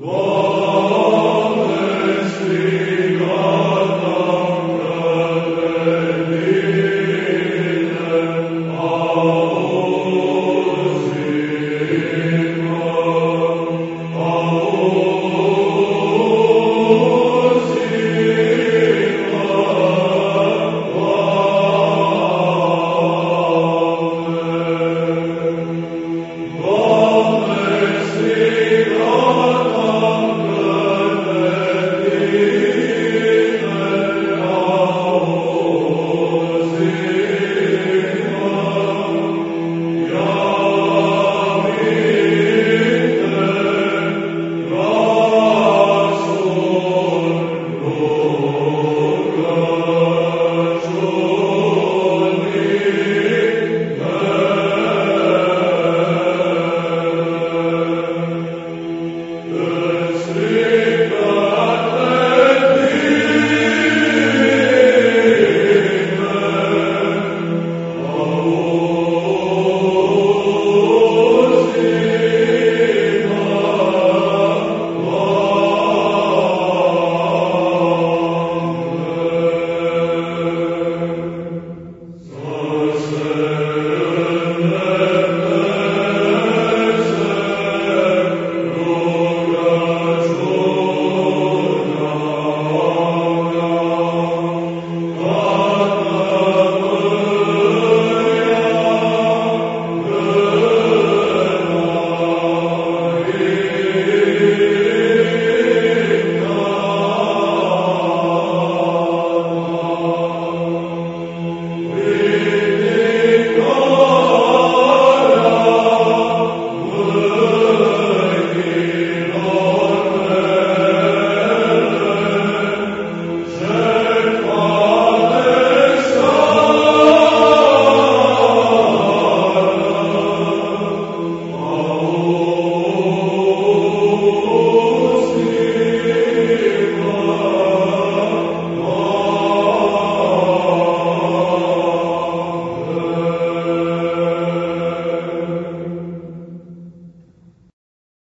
Glory.